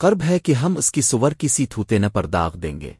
قرب ہے کہ ہم اس کی سور کسی تھوتے نہ پر داغ دیں گے۔